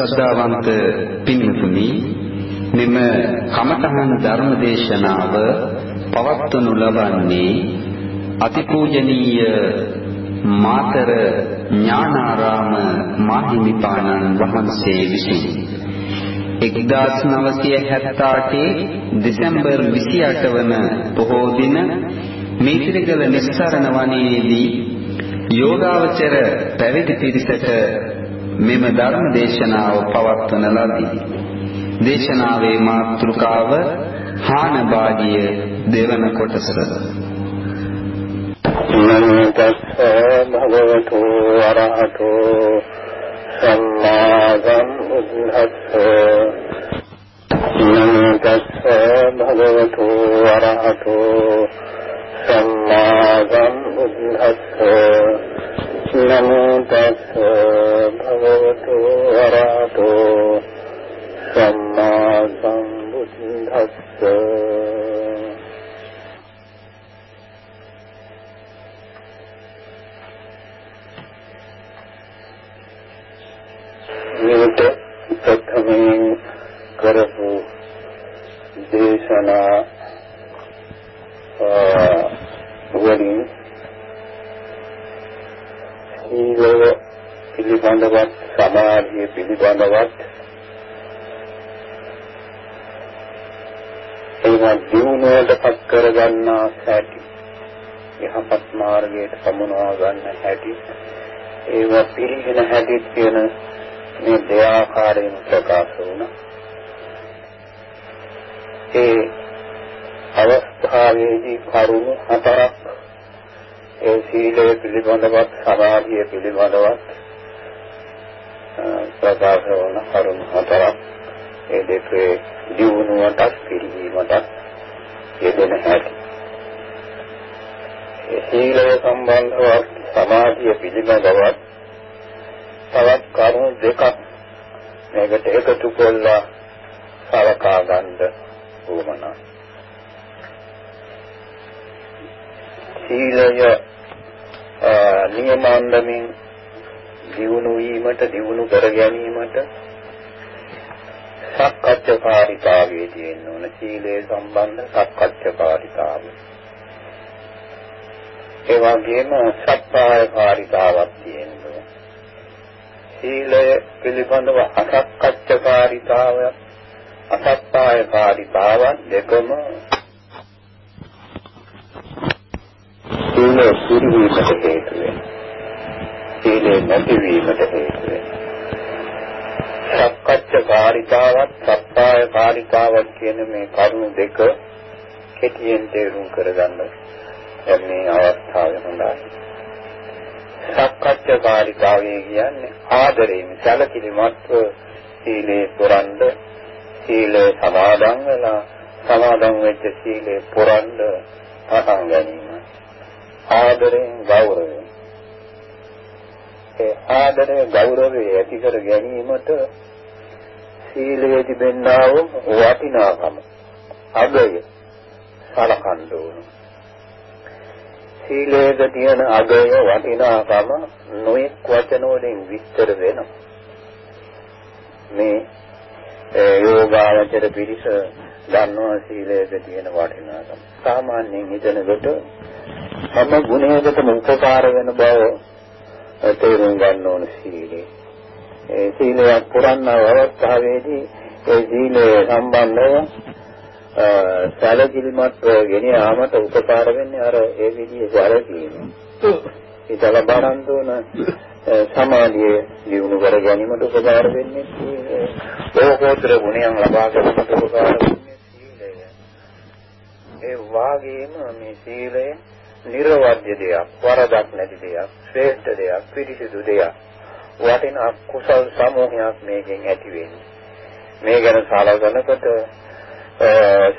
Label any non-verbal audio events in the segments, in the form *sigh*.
ශ්‍රද්ධාවන්ත පින්තුනි මෙම කමඨහන් ධර්මදේශනාව පවත්වනු ලබන්නේ අතිපූජනීය මාතර ඥානාරාම මාහිමිපාණන් වහන්සේ විසින්. 1978 දෙසැම්බර් 28 වන පොහෝ දින මේතිරගල නිස්සරණ වනයේදී යෝගාවචර පැවිදි පිරිසට මෙම ධර්ම දේශනාව පවත්වන ලදී. දේශනාවේ මාතෘකාව හාන භාගිය දෙවන කොටස. නමෝ තස්ස භගවතු වරහතෝ සම්මා සම්බුද්දස්ස නමෝ තස්ස භගවතු වරහතෝ සම්මා සම්බුද්දස්ස නමෝ තස්ස භගවතු වරහතෝ සම්මා සම්බුද්දස්ස මේක ප්‍රථමයෙන් කරපු දේශනා වලින් සීලය පිළිබඳවත් සමාධිය පිළිබඳවත් ඒවා දිනුවකට පත් කරගන්නා හැටි යහපත් මාර්ගයට සමුනවා ගන්න හැටි ඒවා පිළිගෙන හැටි කියන මේ දෙආකාරයෙන් ප්‍රකාශ වුණා ඒ අවස්ථාවේදී කරුණු හතරක් ඒ සීලය පිළිබඳවත් සමාධිය පිළිබඳවත් ප්‍රකාශ වන කරුණු හතරක් ඒ දෙකේ දියුණුවටත් පිළිවීමටත් යෙදෙන හැටි. ඒ සීලය සම්බන්ධව සමාධිය පිළිබඳවත් තවත් කරුණු දෙකක් මේකට එකතු කළා සලකා ගන්න උවමනා. සීලය නියමාන්දමින් දියුණු වීමට දියුණු කර ගැනීමට සක්කච්ඡාකාරීතාවයේ තියෙන්න ඕන සීලේ සම්බන්ධ සක්කච්ඡාකාරීතාවය. ඒ වගේම සත්පායකාරීතාවක් තියෙන්න ඕන. සීලය පිළිබඳව අසක්කච්ඡාකාරීතාවය අසත්පායකාරීතාවක් දෙකම සීලය පිරිවීමට හේතු වෙනවා. සීලය නැතිවීමට හේතු වෙනවා. සක්කච්ඡාකාරිකාවත් සත්පායකාරිකාවත් කියන මේ කරුණු දෙක කෙටියෙන් තේරුම් කරගන්න දැන් මේ අවස්ථාවේ හොඳයි. සක්කච්ඡාකාරිකාවේ කියන්නේ ආදරයෙන් සැලකිලිමත්ව සීලේ පුරන්ඩ සීලේ සමාදන් වෙලා සමාදන් වෙච්ච සීලේ පුරන්ඩ පටන් ගැනීම. ආදරයෙන් ගෞරවයෙන් ඒ ආදරය ගෞරවය ඇති කර ගැනීමට සීලයේ තිබෙනා වූ වටිනාකම අගය සලකන්න ඕන සීලයේ තියෙන අගය වටිනාකම නොඑක් වචන වලින් විස්තර වෙනවා මේ යෝගාවචර පිරිස දන්නවා සීලයේ තියෙන වටිනාකම සාමාන්‍යයෙන් හිතනකොට හැම ගුණයකටම උපකාර වෙන බව තේරුම් ගන්න ඕන සීලය. ඒ සීලය පුරන්න අවස්ථාවේදී ඒ සීලය සම්බන්ධව සැලකිලිමත් ගෙන යාමට උපකාර වෙන්නේ අර ඒ විදිහේ සැලකීම. ඒතල බරන් දුන සමාධිය දිනු කර ගැනීමට උපකාර වෙන්නේ ලෝකෝත්තර ගුණයන් ලබා ගැනීමට උපකාර වෙන්නේ සීලය. ඒ වාගේම මේ සීලය නිර්වද්‍ය දෙයක්, වරදක් නැති දෙයක්, ශ්‍රේෂ්ඨ දෙයක්, පිරිසිදු දෙයක්. වටිනා කුසල් සමූහයක් මේකෙන් ඇති වෙන්නේ. මේ ගැන සාකච්ඡානකොට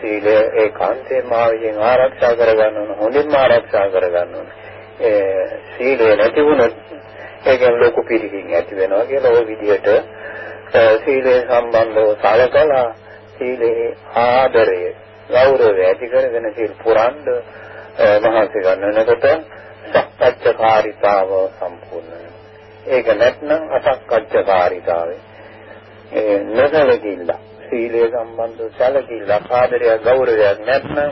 සීලය ඒකාන්තයෙන් මාවියෙන් ආරක්ෂා කරගන්න ඕන, හොඳින්ම ආරක්ෂා කරගන්න ඕන. ඒ සීලය නැති වුණොත් ඒකෙන් ලොකු පිළිකින් ඇති වෙනවා කියලා ওই විදිහට සීලය සම්බන්ධව සාකච්ඡා සීලේ ආදරය ගෞරවය ඇති කරගෙන සීල් පුරන්ඩ මහන්සි ගන්නකොට සක්කච්ඡාකාරීතාව සම්පූර්ණ වෙනවා. ඒක නැත්නම් අසක්කච්ඡාකාරීතාවය. ඒ නොසලකිල්ල සීලය සම්බන්ධ සැලකිල්ල ආදරය ගෞරවයක් නැත්නම්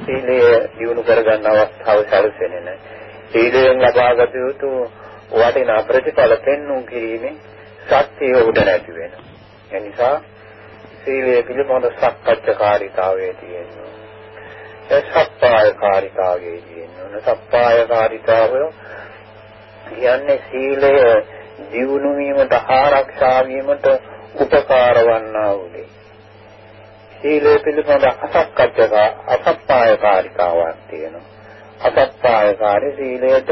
සීලය දියුණු කරගන්න අවස්ථාව සැලසෙන්නේ නැහැ. සීලයෙන් ලබාගත යුතු වටිනා ප්‍රතිඵල පෙන්වුම් කිරීමේ ශක්තිය උඩ නැති වෙනවා. ඒ නිසා සීලය පිළිබඳ සක්කච්ඡාකාරීතාවයේ තියෙනවා. ඒ සප්පායකාරීතාවයේ තියෙනවා. සප්පායකාරීතාව කියන්නේ සීලය දියුණු වීමට ආරක්ෂා වීමට උපකාර වන්නා වූ දේ. සීලය පිළිබඳ අසක්කච්ඡක අසප්පායකාරිකාවක් තියෙනවා. අසප්පායකාරී සීලයට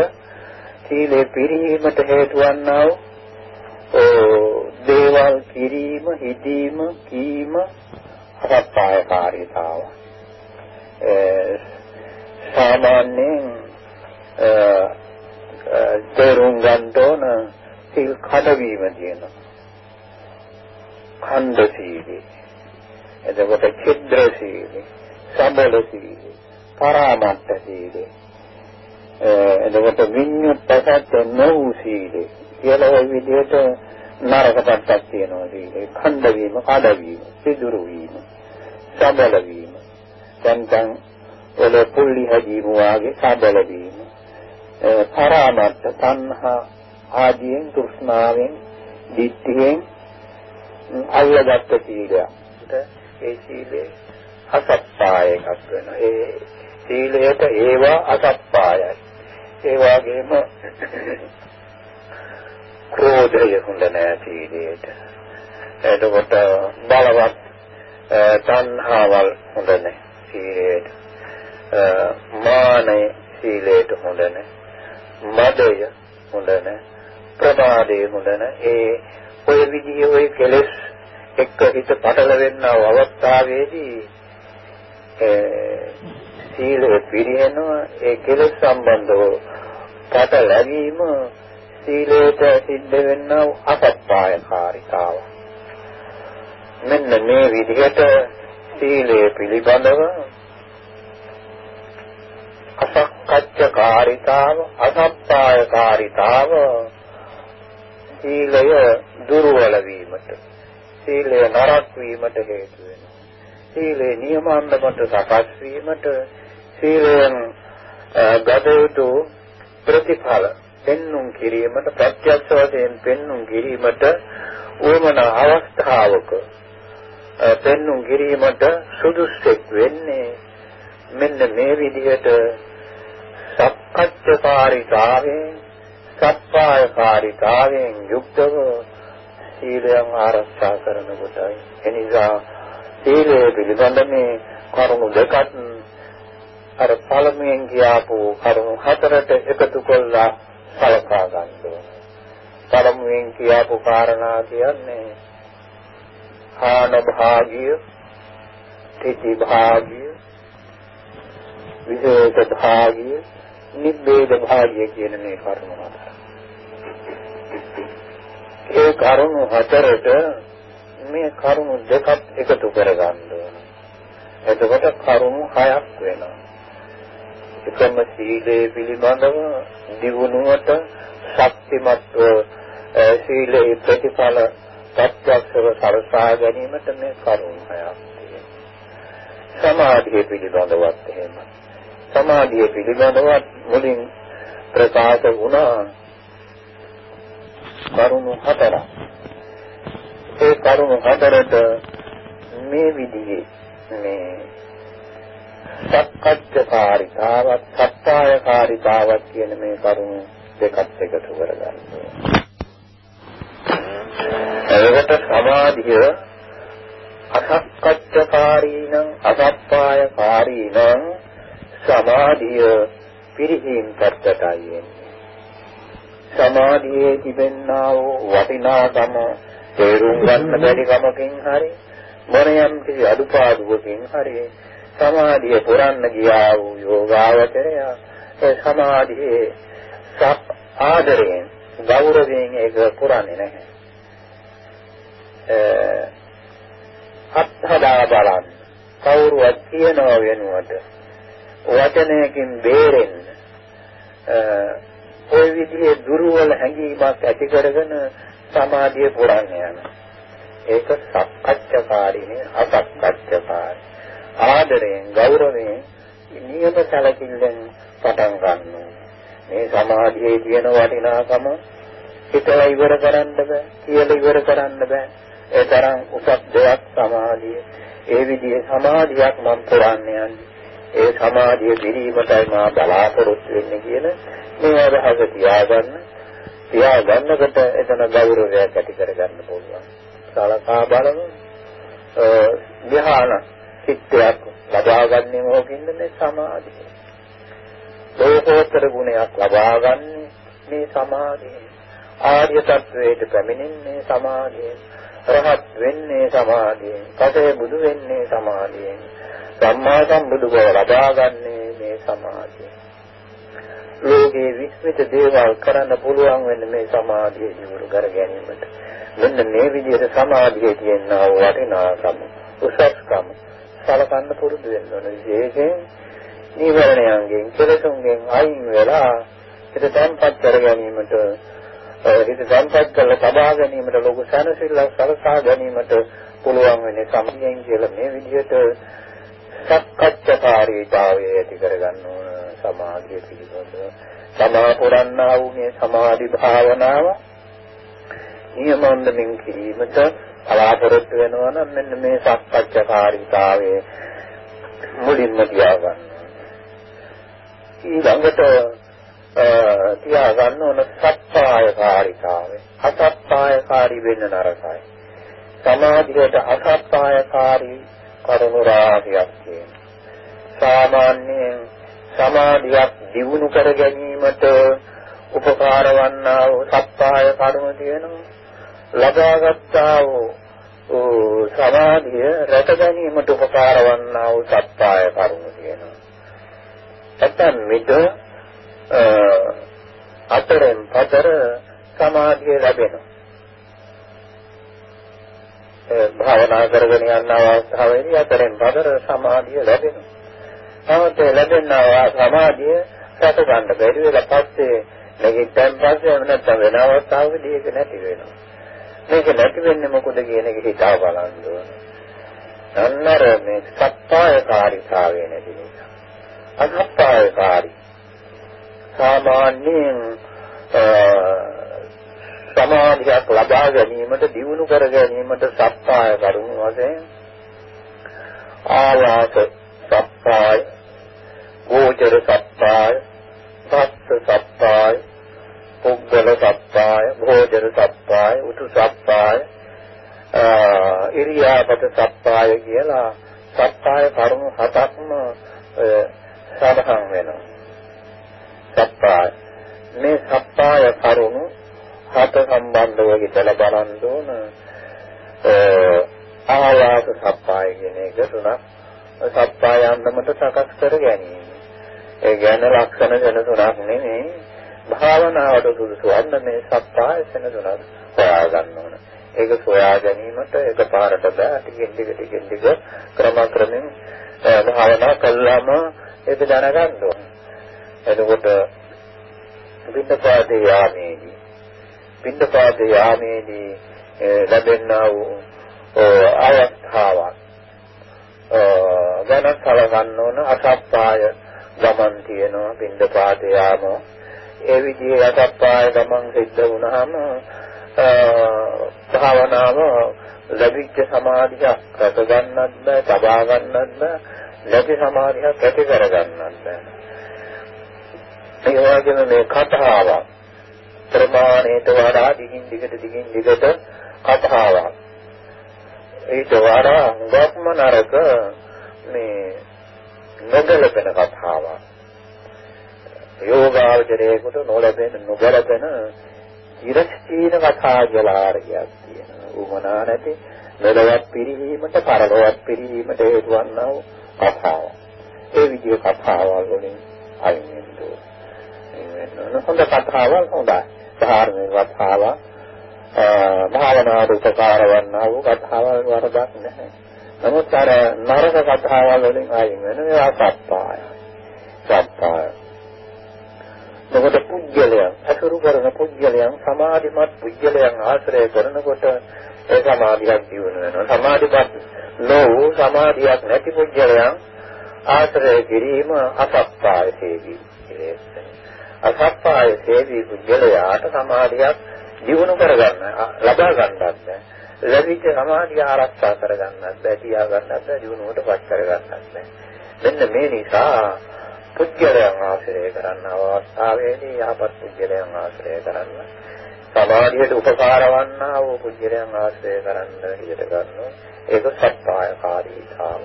සීලේ පිරීමට හේතු වන්නා වූ දේවල් කිරීම, හිදීම, කීම අසප්පායකාරීතාව. සාමාන්‍යයෙන් තේරුම් ගන්න ඕන සිල් කඩවීම තියෙනවා. ඛණ්ඩ සීලය. එතකොට චිද්‍ර සීලය, සබල සීලය, පරාමත්ත සීලය. එතකොට විඤ්ඤුත්තසත් නොවු සීලය. කියලා ওই විදිහට නරක පැත්තක් තියෙනවා සීලේ. ඛණ්ඩ වීම, කඩවීම, සිදුරු වීම, සබල වීම. දැන් දැන් ඔල පුල්ලි හැදීම වාගේ සබල වීම. පරාමත්ත තණ්හා ආදීන් තෘෂ්ණාවෙන් දිට්ඨියෙන් අල්ලගත්ත සීලයක්. ඒ සීලේ අසප්පාය එකක් වෙනවා. ඒ සීලයට ඒවා අසප්පායයි. ඒ වගේම *coughs* ක්‍රෝධය හොඳ නෑ සීලයට. එතකොට බලවත් තණ්හාවල් හොඳ නෑ සීලයට. මානය සීලයට හොඳ නෑ. මදය හොඳ නෑ. ප්‍රමාදය හොඳ නෑ. ඒ ඔය විදිහේ ඔය කෙලෙස් එක්ක හිත පටල වෙන්නව අවස්ථාවේදී සීලය පිරිනව ඒ කෙලෙස් සම්බන්ධව පටලැවීම සීලයට සිද්ධ වෙන්නව අසත්පායකාරිතාව මෙන්න මේ විදිහට සීලය පිළිබඳව අසක්කච්ඡකාරිතාව අසත්පායකාරිතාව සීලය දුර්වල වීමට සීලය නරක වීමට හේතු වෙනවා. සීලේ නියමාන්දමට සකස් වීමට සීලයෙන් ගතයුතු ප්‍රතිඵල පෙන්눔 කිරීමට ප්‍රත්‍යක්ෂ වශයෙන් පෙන්눔 කිරීමට ඕමන අවස්ථාවක පෙන්눔 කිරීමට සුදුස්සෙක් වෙන්නේ මෙන්න මේ විදිහට සක්කච්ඡාකාරීතාවයෙන් සත්පායකාරීතාවෙන් යුක්තව සීලයන් ආරක්ෂා කරන කොටයි. එනිසා සීලය පිළිබඳ මේ කරුණු දෙකත් අර පළමුවෙන් කියාපු කරුණු හතරට එකතු කළා සලකා ගන්න ඕනේ. පළමුවෙන් කියාපු කාරණා කියන්නේ ආන භාගිය, තිති භාගිය, විශේෂ භාගිය, නිබ්බේද භාගිය කියන මේ කරුණු හතර. ඒ කරුණු හතරට මේ කරුණු දෙකක් එකතු කරගන්න ඕන. එතකොට කරුණු හයක් වෙනවා. එකම සීලේ පිළිබඳව දිනුනුවට ශක්තිමත්ව සීලේ ප්‍රතිඵල ප්‍රත්‍යක්ෂව සරසා ගැනීමට මේ කරුණු හයක් තියෙනවා. සමාධිය පිළිබඳවත් එහෙම. සමාධිය පිළිබඳවත් මුලින් ප්‍රකාශ වුණා කරුණු හතරක්. ඒ කරුණු හතරට මේ විදිහේ මේ සක්කච්ඡාකාරීතාවත් සත්‍යයකාරීතාවත් කියන මේ කරුණු දෙකත් එකතු කරගන්න එවකට සමාධිය අසක්කච්ඡාකාරීනම් අසත්‍යයකාරීනම් සමාධිය පිරිහීම් පැත්තටයි එන්නේ සමාධියේ තිබෙනා වූ වටිනාකම තේරුම් ගන්න බැරි කමකින් හරි මොනියම් කිසි අඩුපාඩුවකින් හරි සමාධිය පුරන්න ගියා වූ යෝගාවචරය ඒ සමාධියේ සප් ආදරයෙන් ගෞරවයෙන් ඒක පුරන්නේ නැහැ. අත්හදා බලන්න. කවුරුවත් කියනව වෙනුවට වචනයකින් බේරෙන්න විදිහේ දුර්වල හැඟීමක් ඇති කරගෙන සමාධිය පුරන්න යනවා. ඒක සක්කච්ඡකාරීනේ අසක්කච්ඡකාරී. ආදරයෙන් ගෞරවයෙන් නියම සැලකිල්ලෙන් පටන් ගන්නවා. මේ සමාධියේ තියෙන වටිනාකම හිතලා ඉවර කරන්න බෑ කියලා ඉවර කරන්න බෑ ඒ තරම් උසස් දෙයක් සමාධිය ඒ විදිහේ සමාධියක් මම පුරන්නේ ඒ සමාධිය පිළිවීමටයි මා බලාපොරොත්තු වෙන්නේ කියන මේ අදහස තියාගන්න. තියාගන්නකොට එතන ගෞරවයක් ඇති කරගන්න පුළුවන්. සලකා බලමු. ධ්‍යාන චිත්තයක් ලබාගන්නේ මොකකින්ද මේ සමාධිය? ලෝකෝත්තර ගුණයක් ලබාගන්නේ මේ සමාධිය. ආර්ය තත්වයට පැමිණෙන්නේ සමාධියෙන් රහත් වෙන්නේ සමාධියෙන් පසේ බුදු වෙන්නේ සමාධියෙන් සම්මා සම්බුදු බව ලබාගන්නේ මේ සමාධියෙන් ලෝකේ විස්මිත දේවල් කරන්න පුළුවන් වෙන්නේ මේ සමාධිය දියුණු කර ගැනීමට. මෙන්න මේ විදිහට සමාධියේ තියෙන වටිනාකම උසස්කම සලකන්න පුරුදු වෙන්න ඕන. විශේෂයෙන් නීවරණයන්ගෙන් කෙලසුන්ගෙන් අයින් වෙලා හිත තැන්පත් කර ගැනීමට හිත තැන්පත් කරලා තබා ගැනීමට ලොකු සැනසෙල්ලක් සලසා ගැනීමට පුළුවන් වෙන්නේ සම්පූර්ණයෙන් කියලා මේ විදිහට සක්කච්ඡාකාරීතාවය ඇති කරගන්න ඕන. සමාධිය පිළිබඳව සමා පුරන්නා වූ මේ සමාධි භාවනාව නියමොන්දමින් කිරීමට බලාපොරොත්තු වෙනවා නම් මෙන්න මේ සක්කච්ඡාකාරීතාවයේ මුලින්ම තියාගන්න ඊළඟට තියා ගන්න ඕන සත්‍යයකාරීතාවය. අසත්‍යයකාරී වෙන්න නරකයි. සමාධියට අසත්‍යයකාරී කරුණු රාශියක් තියෙනවා. සාමාන්‍යයෙන් සමාධියක් දියුණු කර ගැනීමට උපකාර වන්නා වූ සත්‍යය කරුණු තියෙනවා. ලබාගත්තා වූ සමාධිය රැක ගැනීමට උපකාර වන්නා වූ සත්‍යය කරුණු තියෙනවා. ඇතන් විට අතරෙන් පතර සමාධිය ලැබෙනවා. භාවනා කරගෙන යන අවස්ථාවේදී අතරෙන් පතර සමාධිය ලැබෙනවා. නමුත් ලැබෙනවා සමාධිය සැක ගන්න බැරි වෙලා පස්සේ නැගිටින් පස්සේ නැත්නම් වෙන අවස්ථාවකදී ඒක නැති වෙනවා. මේක නැති වෙන්නේ මොකද කියන එක හිතා බලන්න ඕනේ. අන්නර මේ සත්‍යයකාරීතාවය නැති නිසා. අසත්‍යයකාරී සාමාන්‍යයෙන් සමාධියක් ලබා ගැනීමට දියුණු කර ගැනීමට සත්‍යය කරුණු වශයෙන් ආවාස සත්‍යය ගෝචර සත්‍යය සත්‍ය සත්‍යය පුද්ගල සත්‍යය භෝජන සත්‍යය උතු සත්‍යය ඉරියාපත සත්‍යය කියලා සත්‍යය කරුණු හතක්ම සඳහන් වෙනවා. සත්පාය මේ සත්පාය කරුණු හත සම්බන්ධව හිතලා බලන්න ඕන. ආලාස සත්පාය කියන එක තුනක් සත්පාය අන්දමට සකස් කර ගැනීම. ඒ ගැන ලක්ෂණ වෙන තුනක් නෙමෙයි. භාවනාවට සුදුසු අන්න මේ සත්පාය වෙන තුනක් හොයා ගන්න ඕන. ඒක සොයා ගැනීමට එකපාරට බෑ. ටිකෙන් ටික ටිකෙන් ටික ක්‍රමක්‍රමෙන් භාවනා කළාම ඒක දැනගන්න ඕන. එතකොට පින්නපාතේ යාමේදී පින්නපාතේ යාමේදී ලැබෙනා වූ අවස්ථාවක් ගැන කලගන්න ඕන අසප්පාය ගමන් තියෙනවා පින්නපාතේ යාම ඒ විදිහේ අසප්පාය ගමන් සිද්ධ වුණාම භාවනාව ලැබිච්ච සමාධියක් රැක ගන්නත් බෑ, තබා ගන්නත් බෑ, නැති සමාධියක් ඇති කර ගන්නත් බෑ. ඒ වගේම මේ කතාවක් ප්‍රමාණයට වඩා දිගින් දිගට දිගින් දිගට කතාවක් ඊට වඩා ගොක්ම නරක මේ නොගැලපෙන කතාවක්. යෝගාවචරයේකට නොලැබෙන නොගැලපෙන ඉරස්චීන කතා කියලා ආරයක් තියෙනවා. උමනා නැති මෙලොවත් පිරිහීමට පරලොවත් පිරිහීමට හේතු වන්නා වූ කතාවක්. ඒ විදිහ කතාවල් වලින් අයින් හොඳ කතාවල් හොඳයි. ධාර්මික කතාව භාවනාවට උපකාර වන්නා වූ කතාවල් වරදක් නැහැ. නමුත් අර නරක කතාවල් වලින් අයින් වෙන ඒවා සත්‍යය. සත්‍යය. මොකද පුජ්‍යලයන් අසුරු කරන පුජ්‍යලයන් සමාධිමත් පුජ්‍යලයන් ආශ්‍රය කරනකොට ඒ සමාධියක් දියුණු වෙනවා. සමාධිපත් නොවු සමාධියක් නැති පුජ්‍යලයන් ආශ්‍රය කිරීම අසත්පාය සේවී. අසත්පාය සේවී පුජ්‍යලයාට සමාධියක් දියුණු කරගන්න ලබා ගන්නත් බැහැ. ලැබිච්ච සමාධිය ආරක්ෂා කරගන්නත් බැහැ, තියා ගන්නත් බැහැ, දියුණුවට පත් කරගන්නත් බැහැ. මෙන්න මේ නිසා පුජ්‍යලයන් ආශ්‍රය කරන්න අවස්ථාවේදී යහපත් පුජ්‍යලයන් ආශ්‍රය කරන්න. සමාධියට උපකාර වන්නා වූ පුජ්‍යලයන් ආශ්‍රය කරන්න ඉඩ ගන්නවා ඒක සත්‍යයකාරීතාව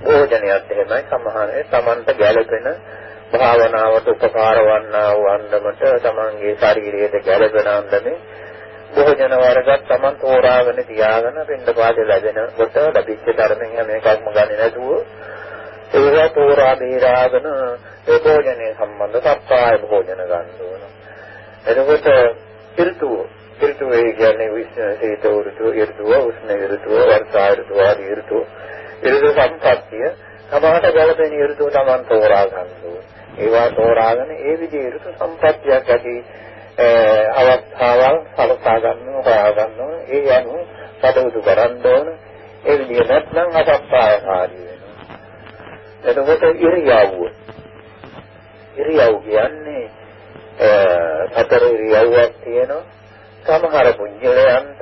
භෝජනයත් එහෙමයි. සමහරේ තමන්ට ගැළපෙන භාවනාවට උපකාර වන්නා වූ අන්දමට තමන්ගේ ශරීරයට ගැළපෙන අන්දමේ භෝජන වර්ගත් තමන් තෝරාගෙන තියාගෙන පින්න පාද ලැබෙන කොට ලැබිච්ච ධර්මයෙන් හැම එකක්ම ගන්නේ නැතුව ඒවා තෝරා බේරාගෙන ඒ භෝජනයේ සම්බන්ධ සත්‍යය භෝජන ගන්න ඕන. එතකොට ඍතුව ඍතුව ඒ කියන්නේ විශ්න සීත ඍතුව ඍතුව උෂ්ණ ඍතුව වර්ෂා ඍතුව ආදී ඍතුව ඍතු සම්පත්තිය සමහරට ගැළපෙන ඍතුව Taman තෝරා ගන්න ඕන. ඒවා තෝරාගෙන ඒ විදිහේ ඍතු සම්පත්තියක් ඇති අවස්ථාවල් සලසා ගන්න හොයා ගන්න. ඕන. ඒ අනුව කටයුතු කරන්න ඕන. ඒ විදිහ නැත්නම් අසත්‍යකාරී එතකොට ඉරියව්ව. ඉරියව් කියන්නේ සතර ඉරියව්වක් තියෙනවා. සමහර පුජ්‍යලයන්ට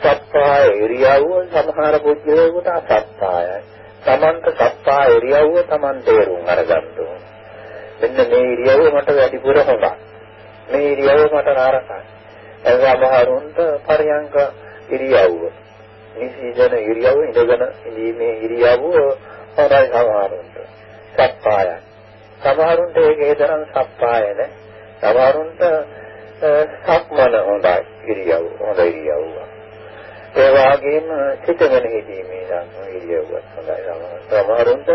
සත්පාය ඉරියව්ව සමහර පුජ්‍යලයන්ට අසත්පායයි. තමන්ට සත්පාය ඉරියව්ව තමන් තේරුම් අරගන්න ඕන. මෙන්න මේ ඉරියව්ව මට වැඩිපුර හොඳයි මේ ඉරියව්ව මට නරකයි එසමහරුන්ට පරියංග ඉරියව්ව නිසීජන ඉරියව්ව ඉඳගෙන ඉඳීමේ ඉරියව්ව හොඳයි සමහරුන්ට. සප්පායයි. සමහරුන්ට ඒකේ තරම් සප්පාය නැහැ. සමහරුන්ට සක්මන හොඳයි ඉරියව්ව හොඳ ඉරියව්ව. ඒ වගේම සිතගෙන හිටීමේ නම් ඉරියව්වත් හොඳයි සමහරුන්ට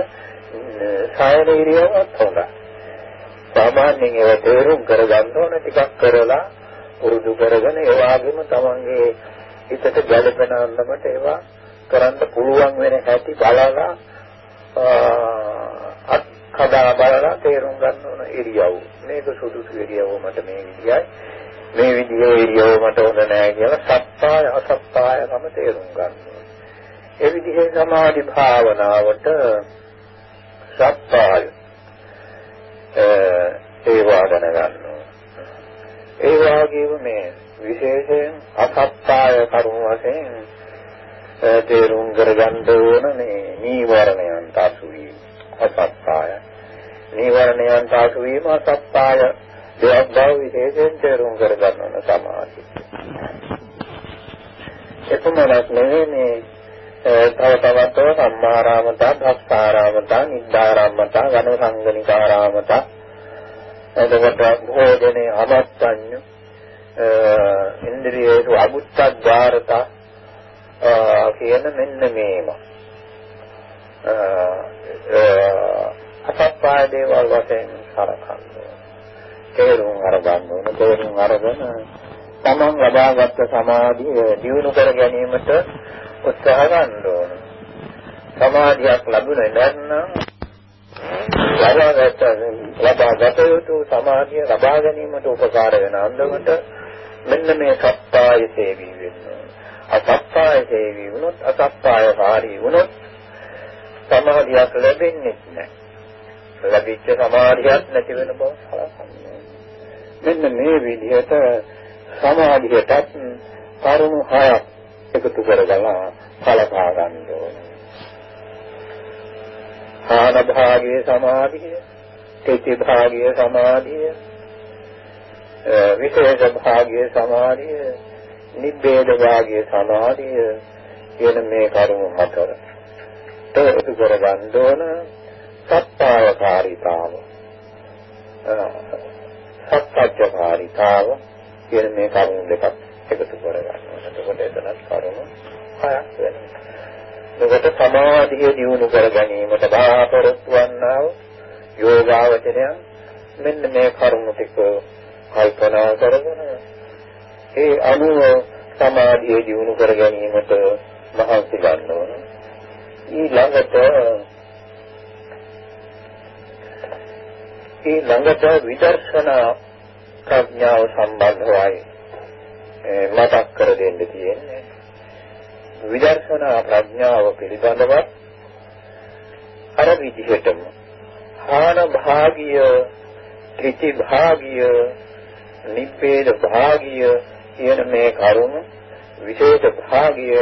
සායන ඉරියව්වත් හොඳයි. සාමාන්‍යයෙන් ඒවා තේරුම් කරගන්න ඕන ටිකක් කරලා පුරුදු කරගෙන ඒ වගේම තමන්ගේ හිතට ගැළපෙන අන්දමට ඒවා කරන්න පුළුවන් වෙන හැටි බලලා අත්කඩා බලලා තේරුම් ගන්න ඕන ඉරියව්. මේක සුදුසු ඉරියව් මට මේ විදියයි. මේ විදියේ ඉරියව් මට හොඳ නෑ කියලා සත්‍යය අසත්‍යයම තේරුම් ගන්න ඕන. ඒ විදිහේ සමාධි භාවනාවට සත්‍යය ඒවා දැනගන්න ඕන. ඒ වගේම මේ විශේෂයෙන් අසත්‍යය කරුණ වශයෙන් තේරුම් කරගන්න ඕන මේ නීවරණයන්ට අසු වීම අසත්‍යය නීවරණයන්ට අසු වීම අසත්‍යය දෙයක් බව විශේෂයෙන් තේරුම් කරගන්න ඕන සමාධිය එතුමලක් නෙවෙයි මේ තව තවත් සම්මාරාමතා භක්තාරාමතා නිද්දාරාමතා ඝන සංගනිකාරාමතා එතකොට භෝජනේ අමත්තඤ්ඤ ඉන්ද්‍රියේසු අමුත්තද්වාරත කියන මෙන්න මේම අසත්පාය දේවල් වශයෙන් සලකන්නේ තේරුම් අරගන්න ඕන. තේරුම් අරගෙන තමන් ලබාගත් සමාධිය දියුණු කර ගැනීමට උත්සාහ ගන්න ඕන සමාධියක් ලැබුණේ නැත්නම් ලබාගත ලබාගත යුතු සමාධිය ලබා ගැනීමට උපකාර වෙන අන්දමට මෙන්න මේ සත්‍යය සේවී වෙනවා. අසත්‍යය සේවී වුණොත් අසත්‍යයකාරී වුණොත් සමාධියක් ලැබෙන්නේ නැහැ. ලැබිච්ච සමාධියක් නැති වෙන බව සලකන්නේ. මෙන්න මේ විදිහට සමාධියටත් කරුණු හයක් එකතු කරගලා සලකා ගන්න ඕනේ. ආන භාගයේ සමාධිය, තේති භාගයේ සමාධිය, විශේෂ භාගයේ සමාධිය නිබ්බේද භාගයේ සමාධිය කියන මේ කරුණු හතර. තේරුම් කරගන්න ඕන සත්‍යවකාරීතාව. සත්‍යජකාරීතාව කියන මේ කරුණු දෙකක්. එකතු කරගන්න ඕන එතකොට එතනත් කරුණු හයක් වෙනවා. එතකොට සමාධිය දියුණු කර ගැනීමට බාපරොත්තු වන්නා වූ යෝගාවචරයන් මෙන්න මේ කරුණු ටික කල්පනා කරගෙන ඒ අනුව සමාධිය දියුණු කර ගැනීමට මහන්සි ගන්න ඕන. ඊළඟට ඊළඟට විදර්ශනා ප්‍රඥාව සම්බන්ධවයි. මතක් කර දෙන්න තියෙන්නේ. විදර්ශනා ප්‍රඥාව පිළිබඳව අර විදිහටම හාන භාගිය, ත්‍රිති භාගිය, නිබ්බේද භාගිය කියන මේ කරුණු විශේෂ භාගිය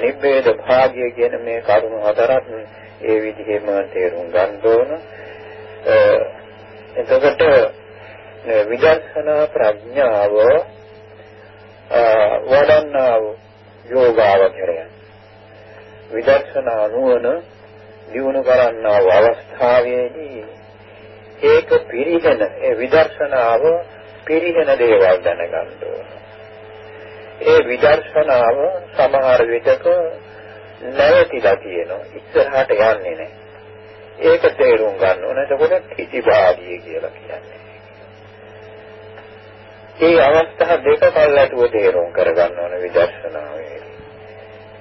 නිබ්බේද භාගිය කියන මේ කරුණු හතරක් ඒ විදිහෙම තේරුම් ගන්න ඕන. එතකොට විදර්ශනා ප්‍රඥාව වඩන්නා වූ යෝගාවචරය විදර්ශනා නුවණ දියුණු කරන්නා වූ අවස්ථාවේදී ඒක පිරිහෙන ඒ විදර්ශනාව පිරිහෙන දේවල් දැනගන්න ඕන. ඒ විදර්ශනාව සමහර විටක නැවතිලා තියෙනවා. ඉස්සරහට යන්නේ නැහැ. ඒක තේරුම් ගන්න ඕන. එතකොට කිතිබාදී කියලා කියන්නේ. ඒ අවස්ථා දෙක කල්ලාටුව තේරුම් කරගන්න ඕන විදර්ශනාවේ.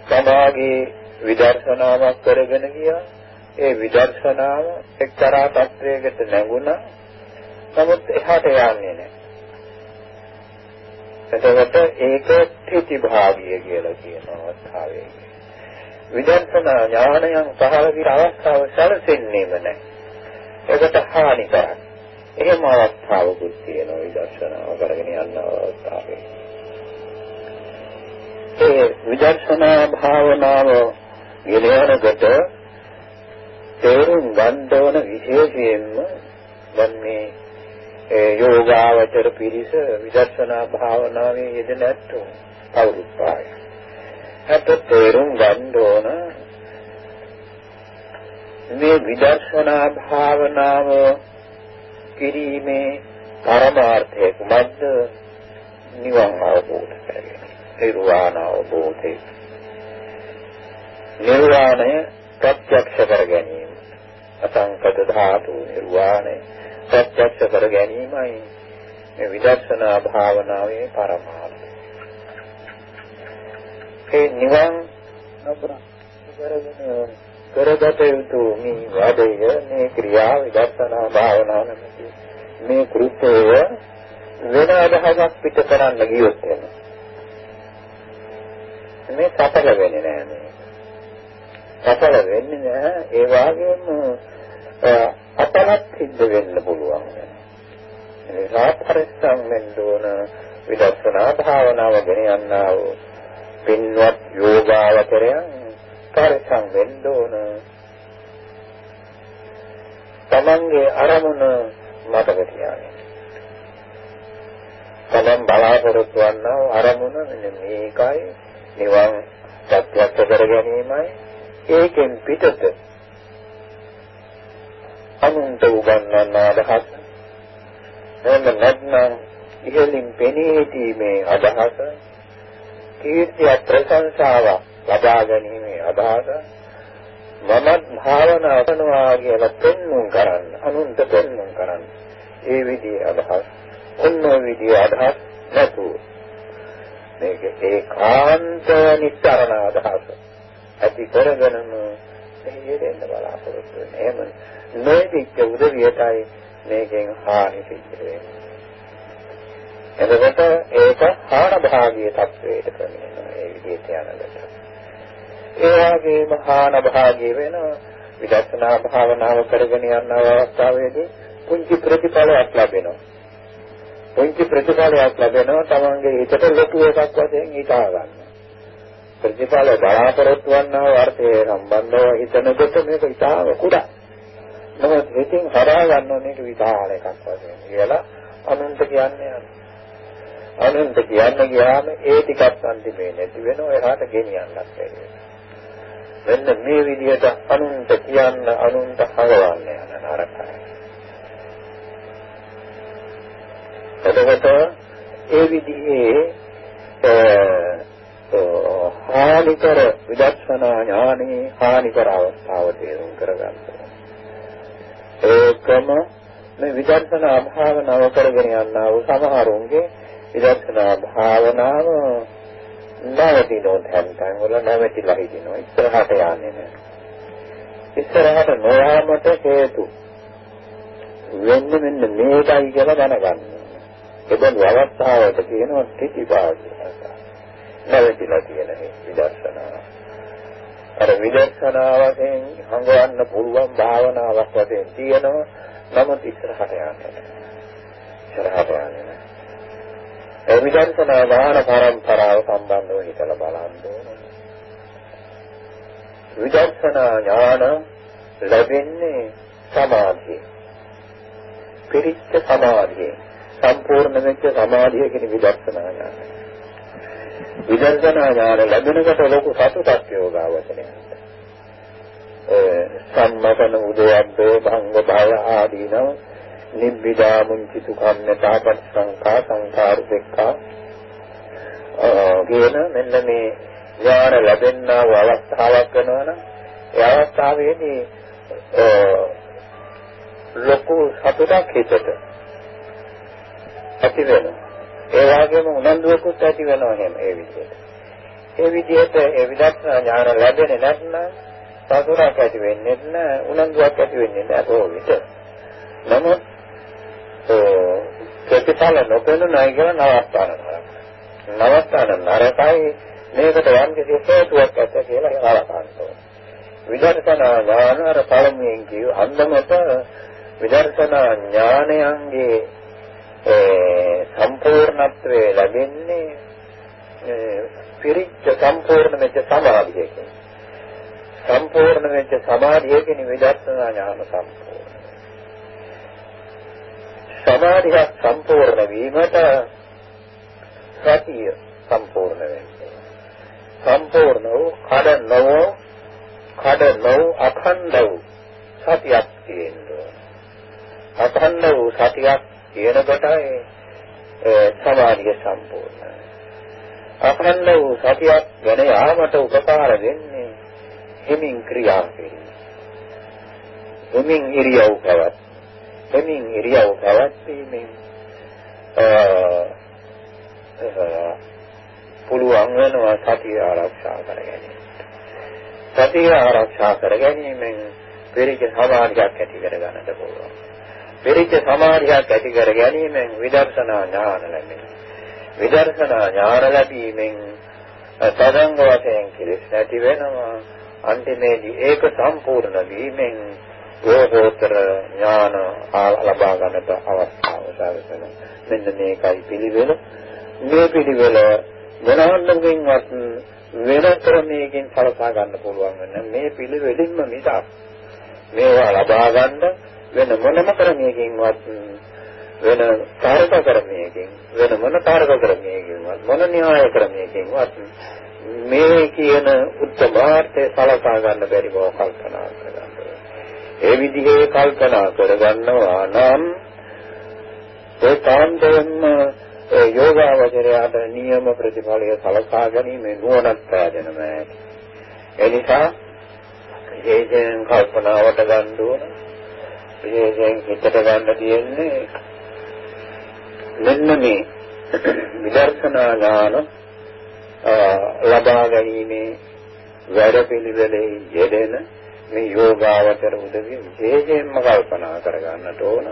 සමාගයේ විදර්ශනාවක් කරගෙන ගියා. ඒ විදර්ශනාව එක්තරා තත්වයකට නැගුණා. නමුත් එහාට යන්නේ නැහැ. එතකොට ඒක ප්‍රතිභාගිය කියලා කියන අවස්ථාවේ. විදර්ශනා ඥානයන් පහළ විර අවස්ථාව සැලසෙන්නේම නැහැ. ඒකට හානිකරයි. එහෙම අවස්ථාවකුත් තියෙනවා විදර්ශනාව කරගෙන යන අවස්ථාවේ. ඒ විදර්ශනා භාවනාව ගෙනයනකොට තේරුම් ගන්න ඕන විශේෂයෙන්ම දැන් මේ ඒ යෝගාවචර පිරිස විදර්ශනා භාවනාවේ යෙදෙන ඇත්තෝ කවුරුත් හැට තේරුම් ගන්න ඕන මේ විදර්ශනා භාවනාව කිරීමේ පරමාර්ථය කුමක්ද? නිවන් අවබෝධ කරගන්න. නිර්වාණ අවබෝධය. නිර්වාණය ප්‍රත්‍යක්ෂ කර ගැනීම. අසංකත ධාතු නිර්වාණය ප්‍රත්‍යක්ෂ කර ගැනීමයි මේ විදර්ශනා භාවනාවේ පරමාර්ථය. ඒ නිවන් නොකරන කරගෙන කරගත යුතු මේ වැඩය මේ ක්‍රියා විදර්ශනා භාවනාව නැමැති මේ කෘත්‍යය වෙන අදහසක් පිට කරන්න ගියොත් මේ සඵල වෙන්නේ නැහැ මේ. සඵල වෙන්නේ නැහැ ඒ වගේම අපලත් සිද්ධ වෙන්න පුළුවන්. ඒ රාපරිස්සම් වෙන්න ඕන විදර්ශනා භාවනාව ගෙන යන්නා වූ පින්වත් යෝගාවචරයන් පරිසම් වෙන්න ඕන. තමන්ගේ අරමුණ මතක තියාගන්න. තමන් බලාපොරොත්තු වන්නා අරමුණ මෙන්න මේකයි. නිවන් සත්‍යත්ව කර ගැනීමයි. ඒකෙන් පිටත අනුන්ට උගන්වන්න අදහස්. එහෙම නැත්නම් ඉහළින් පෙනී සිටීමේ අදහස. කීර්තිය ප්‍රශංසාවක්. ලබා ගැනීමේ අදහස මමත් භාවනා කරනවා කියලා පෙන්වුම් කරන්න අනුන්ට පෙන්වුම් කරන්න. ඒ විදිහේ අදහස් ඔන්න ඔය විදිහේ අදහස් නැතුව. මේක ඒකාන්ත නිස්සරණ අදහස. ඇති කරගෙනම එළියට එන්න බලාපොරොත්තු වෙන. එහෙම නොයෙදිච්ච උදවියටයි මේකෙන් හානි සිද්ධ වෙන්නේ. එතකොට ඒක හාන භාගීය තත්වයට පැමිණෙනවා. ඒ විදිහට යනකොට ඒ වගේම හාන භාගී වෙන විදර්ශනා භාවනාව කරගෙන යන අවස්ථාවේදී පුංචි ප්‍රතිඵලයක් ලැබෙනවා. පුංචි ප්‍රතිඵලයක් ලැබෙනවා තමන්ගේ හිතට ලොකු එකක් වශයෙන් හිතා ගන්න. ප්‍රතිඵල බලාපොරොත්තු වන්නා වර්ථයේ සම්බන්ධව හිතනකොට මේක ඉතාම කුඩා. නමුත් හිතින් හරා ගන්න මේක විශාල එකක් වශයෙන් කියලා අනුන්ට කියන්නේ අනුන්ට කියන්න ගියාම ඒ ටිකක් අන්තිමේ නැති වෙනවා එහාට ගෙනියන්නත් බැහැ. මෙන්න මේ විදිහට අනුන්ට කියන්න අනුන්ට හඟවන්න යන නරකයි. එතකොට ඒ විදිහේ හානිකර විදර්ශනා ඥානේ හානිකර අවස්ථාව තේරුම් කරගන්න. ඒකම මේ විදර්ශනා භාවනාව කරගෙන යනා වූ සමහරුන්ගේ විදර්ශනා භාවනාව නැවතිනොත් හැමතැන් වල නැවතිලා හිටිනවා ඉස්සරහට යන්නේ නැහැ ඉස්සරහට නොයාමට හේතු වෙන්නේ මෙන්න මේකයි කියලා දැනගන්න. එබඳු අවස්ථාවකට කියනවා තිතිපාසය. නැවතිලා තියෙන විදර්ශනාව. අර විදර්ශනාවෙන් හංගවන්න පුළුවන් භාවනාවක් වශයෙන් තියෙනවා. නමුත් ඉස්සරහට යන්නේ ඉස්සරහට යන්නේ ඒ විදර්ශනා ඥාන පරම්පරාව සම්බන්ධව හිතලා බලන්න ඕනේ. විදර්ශනා ඥාන ලැබෙන්නේ සමාධිය. පිරිච්ච සමාධිය. සම්පූර්ණ වෙච්ච සමාධිය කියන විදර්ශනා ඥාන. විදර්ශනා ඥාන ලැබෙනකොට ලොකු සතුටක් යෝගාවචනයට. ඒ සම්මතන උදයබ්බේ භංග භය ආදීනව නිබ්බිදා මුංචි සුඛම්මතා පස්සංකා සංඛාර දෙක්ඛා කියන මෙන්න මේ ඥාන ලැබෙනා වූ අවස්ථාවක් වෙනවනම් ඒ අවස්ථාවේදී ලොකු සතුටක් හිතට ඇති වෙනවා. ඒ වගේම උනන්දුවකුත් ඇති වෙනවා එහෙම ඒ විදිහට. ඒ විදිහට ඒ විදර්ශනා ඥාන ලැබෙන්නේ නැත්නම් සතුටක් ඇති වෙන්නේ නැහැ, උනන්දුවක් ඇති වෙන්නේ නැහැ කොහොමද? නමුත් ප්‍රතිඵල නොපෙනුනයි කියලා නවත්තනවා. නවත්තන නරකයි මේකට යම් කිසි හේතුවක් ඇත කියලා හරකන්න ඕනේ. විදර්ශනා ඥාන අර පළමුවෙන් කියු අන්දමට විදර්ශනා ඥානයන්ගේ සම්පූර්ණත්වයේ ලැබෙන්නේ පිරිච්ච සම්පූර්ණ වෙච්ච සමාධියකින්. සම්පූර්ණ වෙච්ච සමාධියකින් විදර්ශනා ඥාන සම්පූර්ණ. සමාධිය සම්පූර්ණ වීමට සතිය සම්පූර්ණ වෙන්නේ. සම්පූර්ණ වූ කඩ නොව කඩ නොව අඛණ්ඩ වූ සතියක් තියෙනවා. අඛණ්ඩ වූ සතියක් කියන කොටයි සමාධිය සම්පූර්ණයි. අඛණ්ඩ වූ සතියක් ගැන යාමට උපකාර වෙන්නේ හිමින් ක්‍රියා කිරීම. හිමින් ඉරියව් පැවැත්. හිමින් ඉරියව් පැවැත්වීමෙන් පුළුවන් වෙනවා සතිය ආරක්ෂා කර ගැනීම. සතිය ආරක්ෂා කර ගැනීමෙන් පෙරිච්ච සමාධියක් ඇති කර ගන්නට පුළුවන්. පෙරිච්ච සමාධියක් ඇති කර ගැනීමෙන් විදර්ශනා ඥාන ලැබෙනවා. විදර්ශනා ඥාන ලැබීමෙන් තදංග වශයෙන් කිලිස් නැති වෙනවා. අන්තිමේදී ඒක සම්පූර්ණ වීමෙන් යෝගෝත්තර ඥාන ලබා ගන්නට අවස්ථාව සැලසෙනවා. මෙන්න මේකයි පිළිවෙල. මේ පිළිවෙල මොනවාන්දකින්වත් වෙන ක්‍රමයකින් සලසා ගන්න පුළුවන් වෙන මේ පිළිවෙලින්ම මිසක් මේවා ලබා ගන්න වෙන මොනම ක්‍රමයකින්වත් වෙන කාර්ක ක්‍රමයකින් වෙන මොන කාර්ක ක්‍රමයකින්වත් මොන න්‍යාය ක්‍රමයකින්වත් මේ කියන උත්තමාර්ථය සලසා ගන්න බැරි බව කල්පනා කරගන්න. ඒ විදිහේ කල්පනා කරගන්නවා නම් ඒ කාන්තයෙන්ම යෝගාවචරයට නියම ප්‍රතිඵලය සලසා ගැනීම නුවණක් පැහැදෙනම ඇති. ඒ නිසා විශේෂයෙන් කල්පනාවට ගන්න ඕන. විශේෂයෙන් හිතට ගන්න තියෙන්නේ මෙන්න මේ විදර්ශනා ඥාන ලබා ගැනීමේ වැඩපිළිවෙලේ යෙදෙන මේ යෝගාවචර උදවිය විශේෂයෙන්ම කල්පනා කරගන්නට ඕන.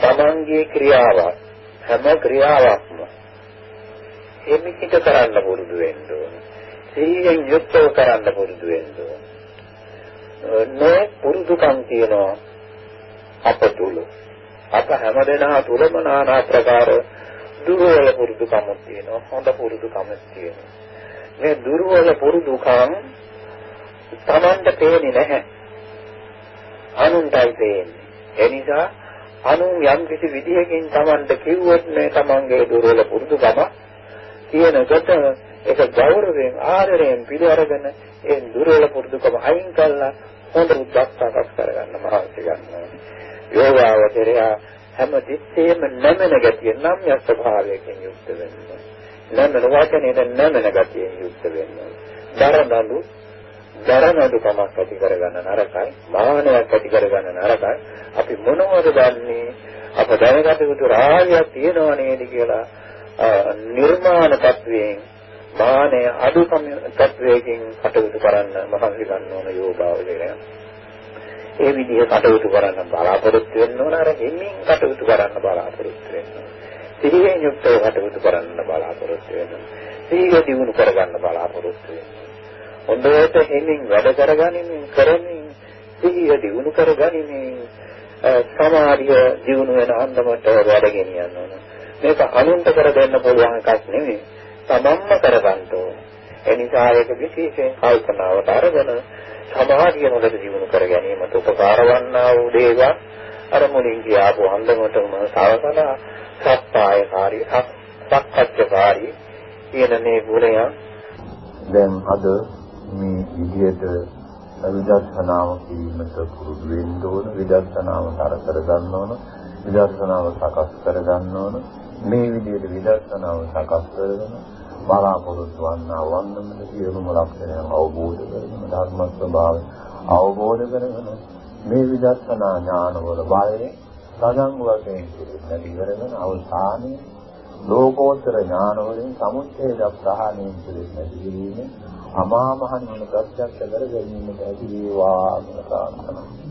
තමන්ගේ ක්‍රියාවක් හැම ක්‍රියාවක්ම එමිතික කරන්න පුරුදු වෙන්න ඕන. සිහියෙන් යුක්තව කරන්න පුරුදු වෙන්න ඕන. මේ පුරුදුකම් තියෙනවා අප තුල. අප හැමදෙනා තුලම নানা ප්‍රකාර දුර්වල පුරුදුකම් තියෙනවා. හොඳ පුරුදුකම් තියෙනවා. මේ දුර්වල පුරුදුකම් තමන්ට පේන්නේ නැහැ. අනුන්ටයි පේන්නේ. ඒ නිසා අනු යම් කිසි විදිහකින් Tamanට කිව්වොත් මේ Tamanගේ දුර්වල පුරුදුකම කියනකොට ඒක ගෞරවයෙන් ආදරයෙන් පිළිඅරගෙන ඒ දුර්වල පුරුදුකම අයින් කළා හොඳ උද්දක්ෂතාවක් කරගන්න මහන්සි ගන්නවා. යෝගාවචරය හැම දිත්තේම නැමෙන ගතිය නම් ය ස්වභාවයෙන් යුක්ත වෙනවා. නැමෙන වචනේ නැමෙන ගතියෙන් යුක්ත වෙනවා. දරදඬු දරනඩුකමක් ඇති කරගන්න නරකයි මානයක් ඇති කරගන්න නරකයි අපි මොනවද දන්නේ අප දැනගත යුතු රාගයක් තියෙනව නේද කියලා නිර්මාණ තත්වයෙන් මානය අඩුකම තත්වයකින් කටයුතු කරන්න මහන්සි ගන්න ඕන යෝගාවචරය ඒ විදිහ කටයුතු කරන්න බලාපොරොත්තු වෙන්න ඕන අර හිමින් කටයුතු කරන්න බලාපොරොත්තු වෙන්න. සිහියෙන් යුක්තව කටයුතු කරන්න බලාපොරොත්තු වෙන්න. සිහිය දිනු කරගන්න බලාපොරොත්තු වෙන්න. හොඳට හිමින් වැඩ කරගනිමින් කරමින් සිහිය දිනු කරගනිමින් සමාධිය දිනු වෙන අන්දමට වැඩ ගෙනියන්න ඕන. මේක අනුන්ට කර දෙන්න පුළුවන් එකක් නෙමෙයි. තමන්ම කරගන්න ඕන. එනිසා ඒක විශේෂයෙන් කල්පනාවට අරගෙන සමාධිය හොඳට දිනු කර ගැනීමට උපකාර වන්නා වූ දේවල් අර මුලින් කියාපු අන්දමටම සලකලා සත්‍යයකාරී සක්කච්ඡකාරී කියන මේ ගුණය. දැන් අද මේ විදියට විදර්ශනාව කිරීමට පුරුදු වෙන්න ඕන විදර්ශනාව තර කර ගන්න ඕන විදර්ශනාව සකස් කර ගන්න ඕන. මේ විදියට විදර්ශනාව සකස් කරගෙන බලාපොරොත්තු වන්නා වන්නමද සියලුම ලක්ෂණයන් අවබෝධ කරගෙන ධර්ම ස්වභාවය අවබෝධ කරගෙන මේ විදර්ශනා ඥානවල බලයෙන් සගන් වශයෙන් පිළිගන්න ඉවරගෙන අවසානයේ ලෝකෝත්තර ඥාන වලින් සමුච්ඡේද ප්‍රහාණය පිළිගන්න අමා මහ නිවන ප්‍රත්‍යක්ෂ කර ගැනීමට ඇති වේවා කියලා ප්‍රාර්ථනා.